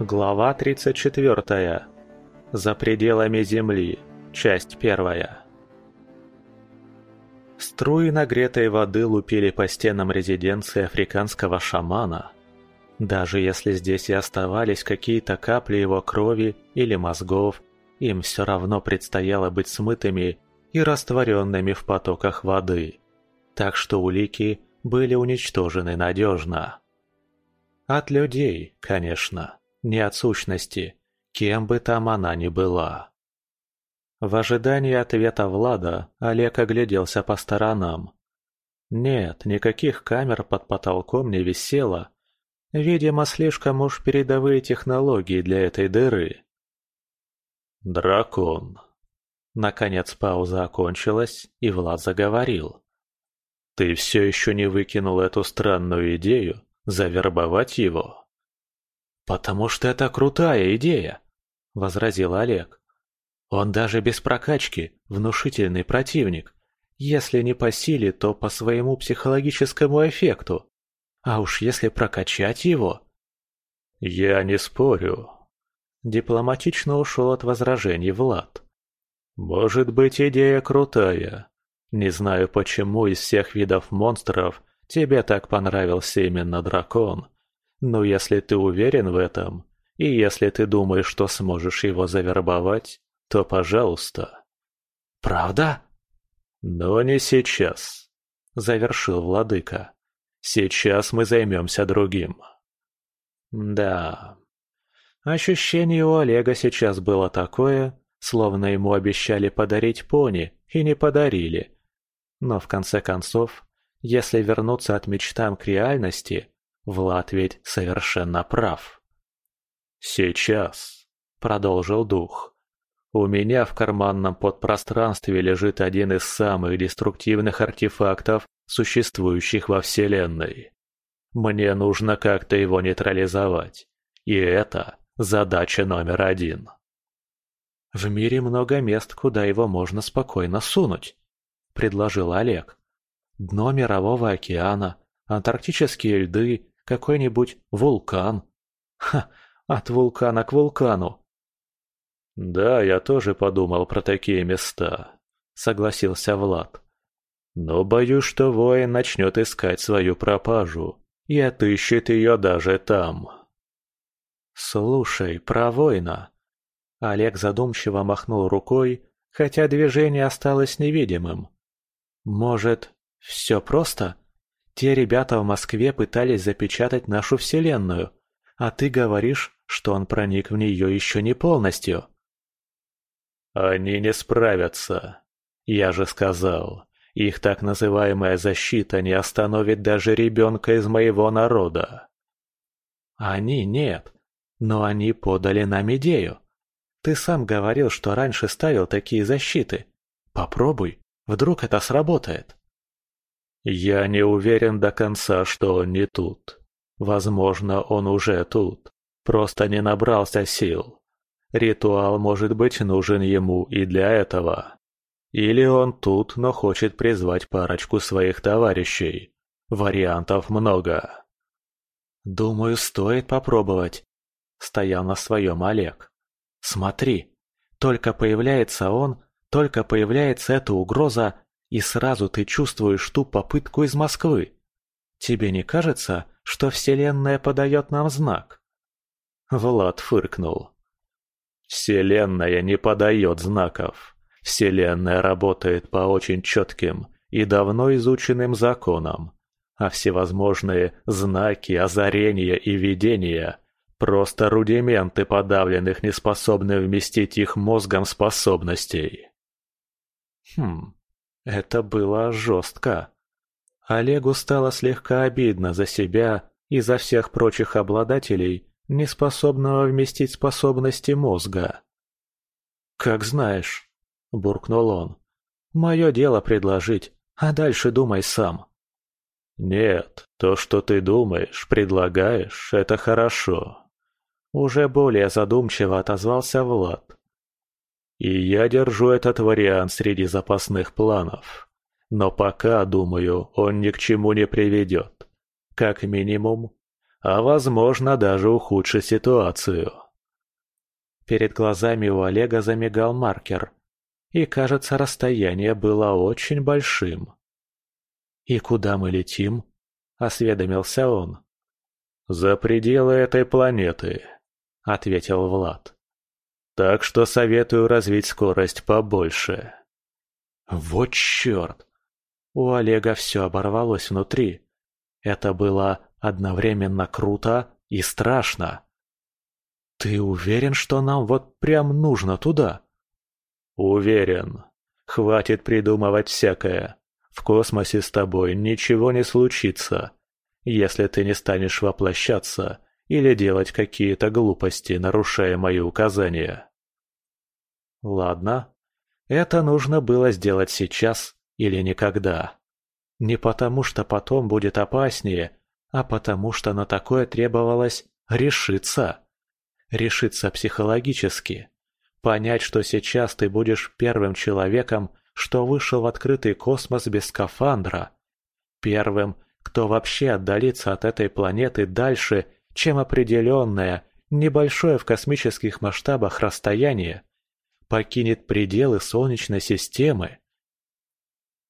Глава 34. За пределами Земли. Часть первая. Струи нагретой воды лупили по стенам резиденции африканского шамана. Даже если здесь и оставались какие-то капли его крови или мозгов, им все равно предстояло быть смытыми и растворенными в потоках воды. Так что улики были уничтожены надежно. От людей, конечно не от сущности, кем бы там она ни была. В ожидании ответа Влада Олег огляделся по сторонам. Нет, никаких камер под потолком не висело. Видимо, слишком уж передовые технологии для этой дыры. «Дракон». Наконец пауза окончилась, и Влад заговорил. «Ты все еще не выкинул эту странную идею завербовать его?» «Потому что это крутая идея», — возразил Олег. «Он даже без прокачки внушительный противник. Если не по силе, то по своему психологическому эффекту. А уж если прокачать его...» «Я не спорю», — дипломатично ушел от возражений Влад. «Может быть, идея крутая. Не знаю, почему из всех видов монстров тебе так понравился именно дракон. Но если ты уверен в этом, и если ты думаешь, что сможешь его завербовать, то пожалуйста. Правда? Но не сейчас, завершил владыка. Сейчас мы займемся другим. Да. Ощущение у Олега сейчас было такое, словно ему обещали подарить пони и не подарили. Но в конце концов, если вернуться от мечтам к реальности, Влад ведь совершенно прав. «Сейчас», — продолжил дух, — «у меня в карманном подпространстве лежит один из самых деструктивных артефактов, существующих во Вселенной. Мне нужно как-то его нейтрализовать, и это задача номер один». «В мире много мест, куда его можно спокойно сунуть», — предложил Олег. «Дно Мирового океана, антарктические льды какой-нибудь вулкан. Ха, от вулкана к вулкану. Да, я тоже подумал про такие места, согласился Влад. Но боюсь, что воин начнет искать свою пропажу и отыщет ее даже там. Слушай, про воина. Олег задумчиво махнул рукой, хотя движение осталось невидимым. Может, все просто? Те ребята в Москве пытались запечатать нашу Вселенную, а ты говоришь, что он проник в нее еще не полностью. Они не справятся. Я же сказал, их так называемая защита не остановит даже ребенка из моего народа. Они нет, но они подали нам идею. Ты сам говорил, что раньше ставил такие защиты. Попробуй, вдруг это сработает. Я не уверен до конца, что он не тут. Возможно, он уже тут. Просто не набрался сил. Ритуал может быть нужен ему и для этого. Или он тут, но хочет призвать парочку своих товарищей. Вариантов много. Думаю, стоит попробовать. Стоял на своем Олег. Смотри, только появляется он, только появляется эта угроза, и сразу ты чувствуешь ту попытку из Москвы. Тебе не кажется, что Вселенная подает нам знак?» Влад фыркнул. «Вселенная не подает знаков. Вселенная работает по очень четким и давно изученным законам, а всевозможные знаки, озарения и видения – просто рудименты подавленных, неспособных вместить их мозгом способностей». «Хм, это было жестко. Олегу стало слегка обидно за себя и за всех прочих обладателей, неспособного вместить способности мозга. «Как знаешь», — буркнул он. «Мое дело предложить, а дальше думай сам». «Нет, то, что ты думаешь, предлагаешь, это хорошо». Уже более задумчиво отозвался Влад. И я держу этот вариант среди запасных планов. Но пока, думаю, он ни к чему не приведет. Как минимум, а возможно даже ухудшить ситуацию. Перед глазами у Олега замигал маркер, и, кажется, расстояние было очень большим. «И куда мы летим?» – осведомился он. «За пределы этой планеты», – ответил Влад. «Так что советую развить скорость побольше». Вот черт! У Олега все оборвалось внутри. Это было одновременно круто и страшно. «Ты уверен, что нам вот прям нужно туда?» «Уверен. Хватит придумывать всякое. В космосе с тобой ничего не случится, если ты не станешь воплощаться или делать какие-то глупости, нарушая мои указания». «Ладно. Это нужно было сделать сейчас или никогда. Не потому, что потом будет опаснее, а потому, что на такое требовалось решиться. Решиться психологически. Понять, что сейчас ты будешь первым человеком, что вышел в открытый космос без скафандра. Первым, кто вообще отдалится от этой планеты дальше, чем определенное, небольшое в космических масштабах расстояние, покинет пределы Солнечной системы.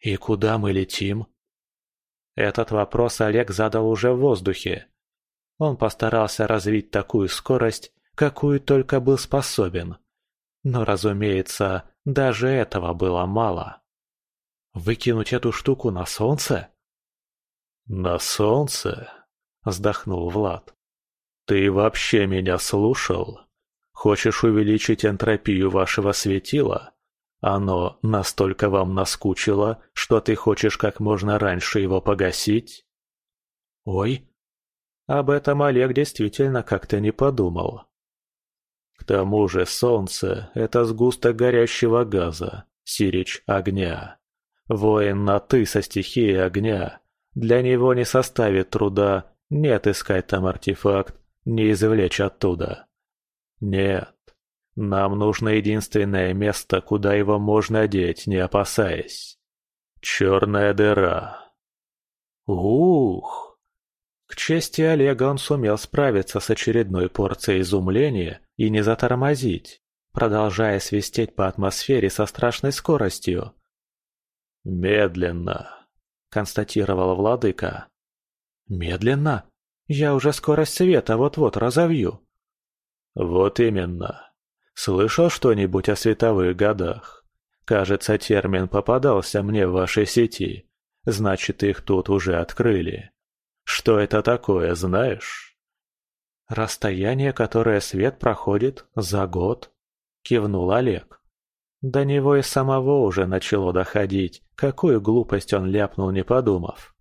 И куда мы летим? Этот вопрос Олег задал уже в воздухе. Он постарался развить такую скорость, какую только был способен. Но, разумеется, даже этого было мало. Выкинуть эту штуку на солнце? «На солнце?» – вздохнул Влад. «Ты вообще меня слушал? Хочешь увеличить энтропию вашего светила? Оно настолько вам наскучило, что ты хочешь как можно раньше его погасить?» «Ой!» Об этом Олег действительно как-то не подумал. К тому же солнце – это сгусток горящего газа, сирич огня. Воин на «ты» со стихией огня. Для него не составит труда не отыскать там артефакт, не извлечь оттуда. Нет, нам нужно единственное место, куда его можно одеть, не опасаясь. Черная дыра. Ух! К чести Олега он сумел справиться с очередной порцией изумления и не затормозить, продолжая свистеть по атмосфере со страшной скоростью. «Медленно», — констатировал владыка. «Медленно? Я уже скорость света вот-вот разовью». «Вот именно. Слышал что-нибудь о световых годах? Кажется, термин попадался мне в вашей сети. Значит, их тут уже открыли. Что это такое, знаешь?» «Расстояние, которое свет проходит за год», — кивнул Олег. До него и самого уже начало доходить, какую глупость он ляпнул, не подумав.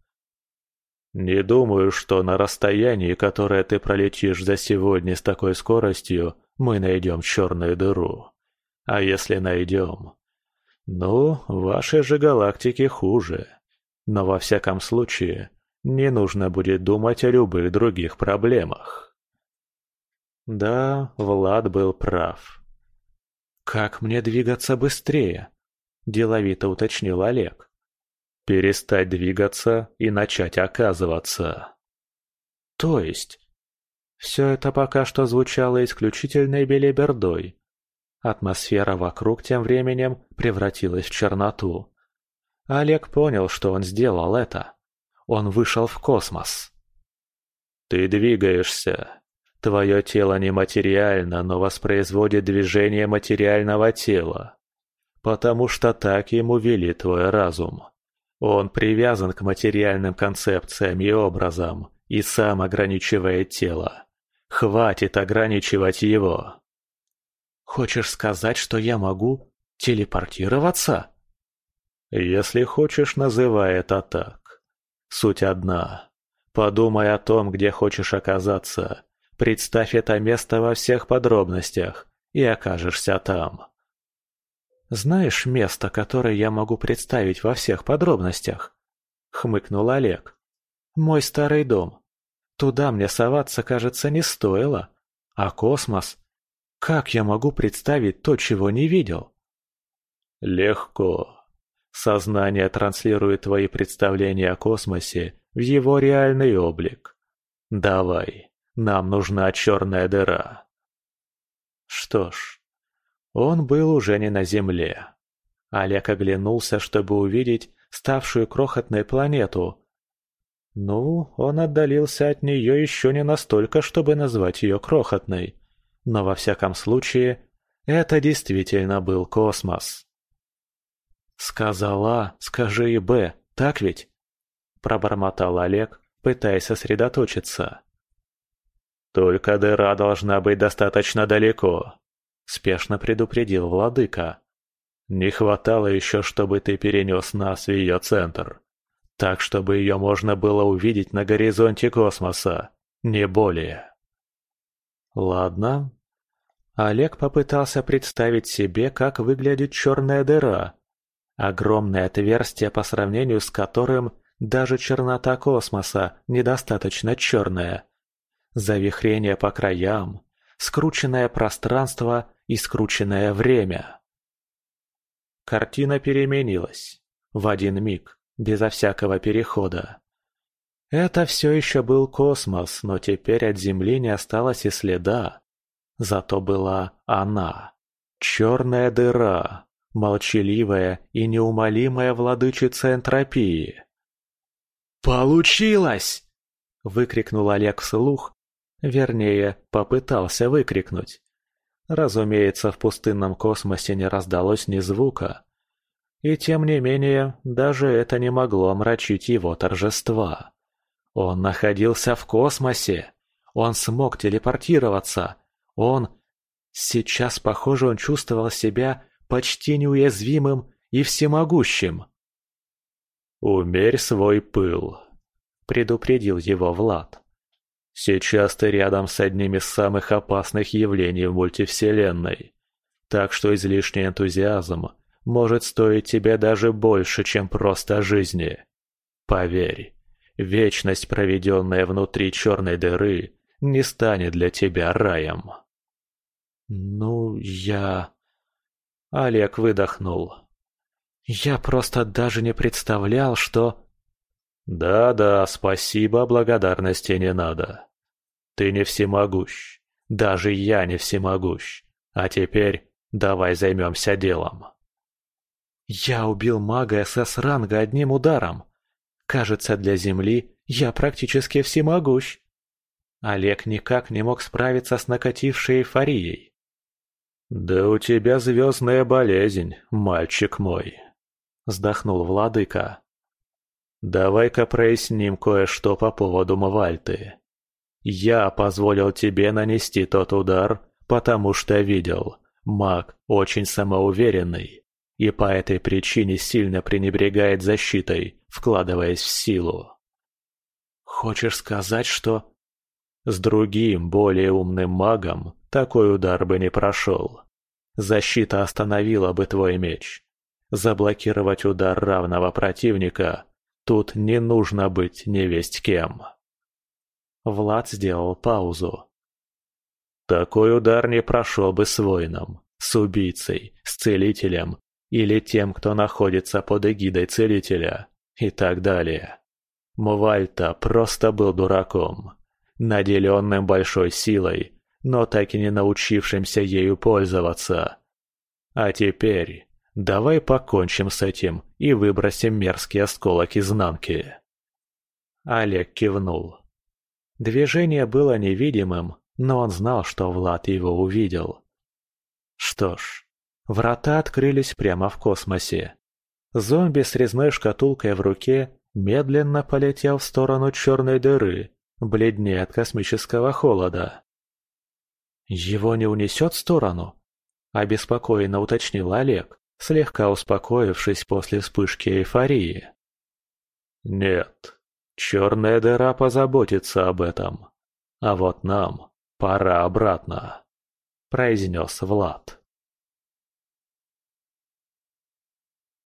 «Не думаю, что на расстоянии, которое ты пролетишь за сегодня с такой скоростью, мы найдем черную дыру. А если найдем? Ну, вашей же галактике хуже. Но во всяком случае, не нужно будет думать о любых других проблемах. Да, Влад был прав. «Как мне двигаться быстрее?» – деловито уточнил Олег. «Перестать двигаться и начать оказываться». «То есть?» Все это пока что звучало исключительной белибердой. Атмосфера вокруг тем временем превратилась в черноту. Олег понял, что он сделал это. Он вышел в космос. «Ты двигаешься. Твое тело нематериально, но воспроизводит движение материального тела. Потому что так ему вели твой разум. Он привязан к материальным концепциям и образам и сам ограничивает тело. Хватит ограничивать его!» «Хочешь сказать, что я могу телепортироваться?» «Если хочешь, называй это так. Суть одна. Подумай о том, где хочешь оказаться. Представь это место во всех подробностях, и окажешься там. «Знаешь место, которое я могу представить во всех подробностях?» — хмыкнул Олег. «Мой старый дом. Туда мне соваться, кажется, не стоило. А космос? Как я могу представить то, чего не видел?» «Легко. Сознание транслирует твои представления о космосе в его реальный облик. Давай, нам нужна черная дыра. Что ж, он был уже не на Земле. Олег оглянулся, чтобы увидеть ставшую крохотной планету. Ну, он отдалился от нее еще не настолько, чтобы назвать ее крохотной. Но во всяком случае, это действительно был космос. «Сказал А, скажи и Б, так ведь?» Пробормотал Олег, пытаясь сосредоточиться. «Только дыра должна быть достаточно далеко», — спешно предупредил владыка. «Не хватало еще, чтобы ты перенес нас в ее центр. Так, чтобы ее можно было увидеть на горизонте космоса, не более». «Ладно». Олег попытался представить себе, как выглядит черная дыра. Огромное отверстие, по сравнению с которым даже чернота космоса недостаточно черная. Завихрение по краям, скрученное пространство и скрученное время. Картина переменилась. В один миг, безо всякого перехода. Это все еще был космос, но теперь от Земли не осталось и следа. Зато была она. Черная дыра, молчаливая и неумолимая владычица энтропии. «Получилось!» – выкрикнул Олег вслух, вернее, попытался выкрикнуть. Разумеется, в пустынном космосе не раздалось ни звука. И тем не менее, даже это не могло омрачить его торжества. Он находился в космосе. Он смог телепортироваться. Он... Сейчас, похоже, он чувствовал себя почти неуязвимым и всемогущим. «Умерь свой пыл», — предупредил его Влад. «Сейчас ты рядом с одним из самых опасных явлений в мультивселенной, так что излишний энтузиазм может стоить тебе даже больше, чем просто жизни. Поверь, вечность, проведенная внутри черной дыры, не станет для тебя раем». «Ну, я...» Олег выдохнул. «Я просто даже не представлял, что...» «Да-да, спасибо, благодарности не надо. Ты не всемогущ. Даже я не всемогущ. А теперь давай займемся делом». «Я убил мага СС-ранга одним ударом. Кажется, для Земли я практически всемогущ». Олег никак не мог справиться с накатившей эйфорией. «Да у тебя звездная болезнь, мальчик мой», — вздохнул владыка. «Давай-ка проясним кое-что по поводу Мвальты. Я позволил тебе нанести тот удар, потому что видел, маг очень самоуверенный, и по этой причине сильно пренебрегает защитой, вкладываясь в силу». «Хочешь сказать, что...» «С другим, более умным магом такой удар бы не прошел. Защита остановила бы твой меч. Заблокировать удар равного противника тут не нужно быть невесть кем. Влад сделал паузу. Такой удар не прошел бы с воином, с убийцей, с целителем или тем, кто находится под эгидой целителя и так далее. Мвальта просто был дураком, наделенным большой силой но так и не научившимся ею пользоваться. А теперь давай покончим с этим и выбросим мерзкий осколок изнанки. Олег кивнул. Движение было невидимым, но он знал, что Влад его увидел. Что ж, врата открылись прямо в космосе. Зомби с резной шкатулкой в руке медленно полетел в сторону черной дыры, бледнее от космического холода. «Его не унесет в сторону?» – обеспокоенно уточнил Олег, слегка успокоившись после вспышки эйфории. «Нет, черная дыра позаботится об этом. А вот нам пора обратно», – произнес Влад.